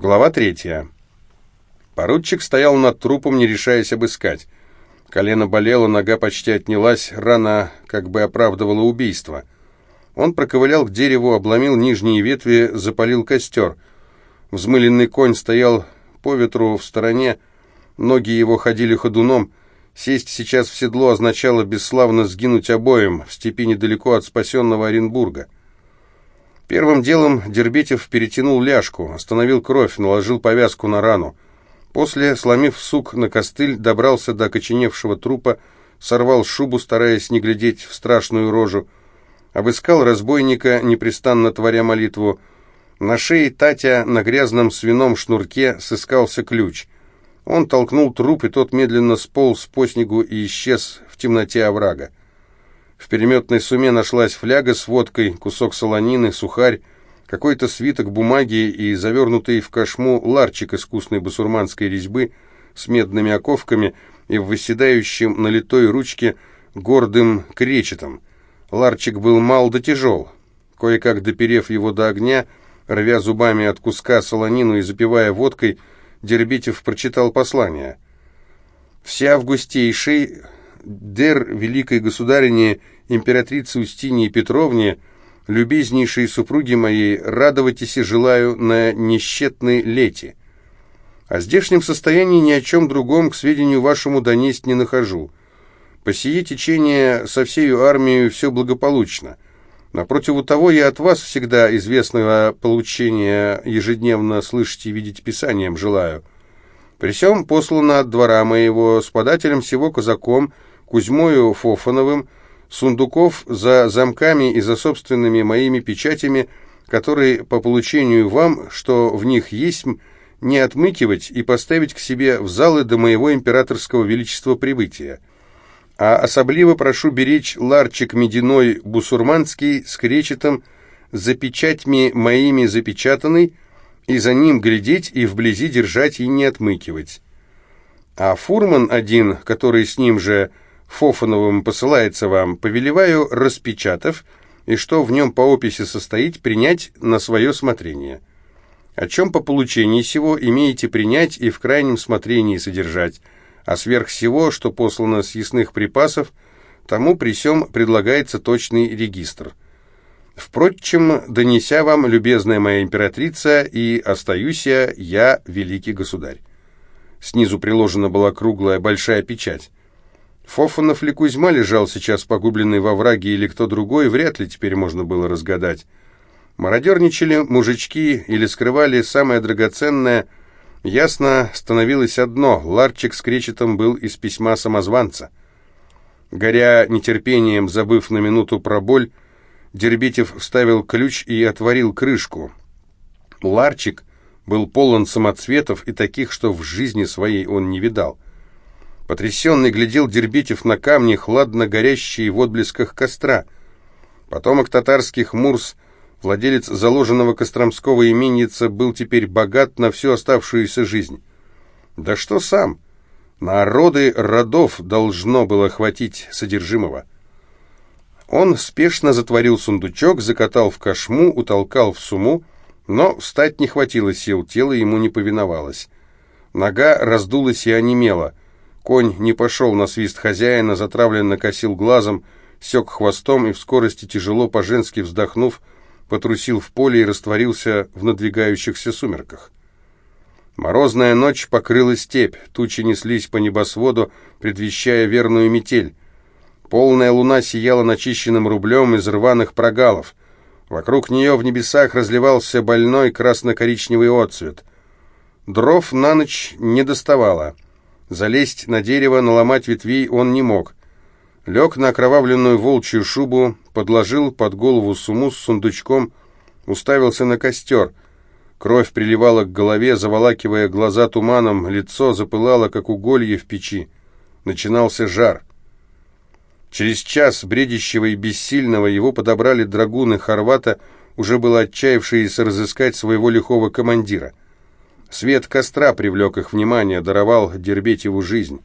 Глава третья. Поручик стоял над трупом, не решаясь обыскать. Колено болело, нога почти отнялась, рана как бы оправдывала убийство. Он проковылял к дереву, обломил нижние ветви, запалил костер. Взмыленный конь стоял по ветру в стороне, ноги его ходили ходуном. Сесть сейчас в седло означало бесславно сгинуть обоим в степи недалеко от спасенного Оренбурга. Первым делом Дербетев перетянул ляжку, остановил кровь, наложил повязку на рану. После, сломив сук на костыль, добрался до окоченевшего трупа, сорвал шубу, стараясь не глядеть в страшную рожу, обыскал разбойника, непрестанно творя молитву. На шее Татя на грязном свином шнурке сыскался ключ. Он толкнул труп, и тот медленно сполз по снегу и исчез в темноте оврага. В переметной суме нашлась фляга с водкой, кусок солонины, сухарь, какой-то свиток бумаги и завернутый в кошму ларчик искусной басурманской резьбы с медными оковками и в выседающем на литой ручке гордым кречетом. Ларчик был мал да тяжел. Кое-как доперев его до огня, рвя зубами от куска солонину и запивая водкой, Дербитев прочитал послание. «Все августейший дер великой государине императрице Устинии Петровне, любезнейшей супруги моей, радовайтесь и желаю на несчетной лете. О здешнем состоянии ни о чем другом к сведению вашему донесть не нахожу. По сие течение со всею армией все благополучно. Напротив того, я от вас всегда известного получения ежедневно слышать и видеть писанием желаю. При всем послано от двора моего с подателем всего казаком Кузьмою Фофановым, сундуков за замками и за собственными моими печатями, которые по получению вам, что в них есть, не отмыкивать и поставить к себе в залы до моего императорского величества прибытия. А особливо прошу беречь ларчик медяной бусурманский с кречетом, за печатьми моими запечатанный, и за ним глядеть и вблизи держать и не отмыкивать. А фурман один, который с ним же Фофановым посылается вам, повелеваю, распечатав, и что в нем по описи состоит, принять на свое смотрение. О чем по получении сего имеете принять и в крайнем смотрении содержать, а сверх всего, что послано с ясных припасов, тому при сем предлагается точный регистр. Впрочем, донеся вам, любезная моя императрица, и остаюсь я, я, великий государь. Снизу приложена была круглая большая печать. Фофанов ли Кузьма лежал сейчас погубленный во враге или кто другой, вряд ли теперь можно было разгадать. Мародерничали мужички или скрывали самое драгоценное. Ясно становилось одно — ларчик с кречетом был из письма самозванца. Горя нетерпением, забыв на минуту про боль, Дербетев вставил ключ и отворил крышку. Ларчик был полон самоцветов и таких, что в жизни своей он не видал — Потрясенный глядел Дербитев на камни, хладно горящие в отблесках костра. Потомок татарских Мурс, владелец заложенного Костромского именница, был теперь богат на всю оставшуюся жизнь. Да что сам? Народы родов должно было хватить содержимого. Он спешно затворил сундучок, закатал в кошму, утолкал в суму, но встать не хватило сил, тело ему не повиновалось. Нога раздулась и онемела. Конь не пошел на свист хозяина, затравленно косил глазом, сек хвостом и в скорости, тяжело по-женски вздохнув, потрусил в поле и растворился в надвигающихся сумерках. Морозная ночь покрыла степь, тучи неслись по небосводу, предвещая верную метель. Полная луна сияла начищенным рублем из рваных прогалов. Вокруг нее в небесах разливался больной красно-коричневый отцвет. Дров на ночь не доставало — Залезть на дерево, наломать ветвей он не мог. Лег на окровавленную волчью шубу, подложил под голову суму с сундучком, уставился на костер. Кровь приливала к голове, заволакивая глаза туманом, лицо запылало, как уголье в печи. Начинался жар. Через час бредящего и бессильного его подобрали драгуны Хорвата, уже было отчаявшиеся разыскать своего лихого командира. Свет костра привлек их внимание, даровал Дербетеву жизнь.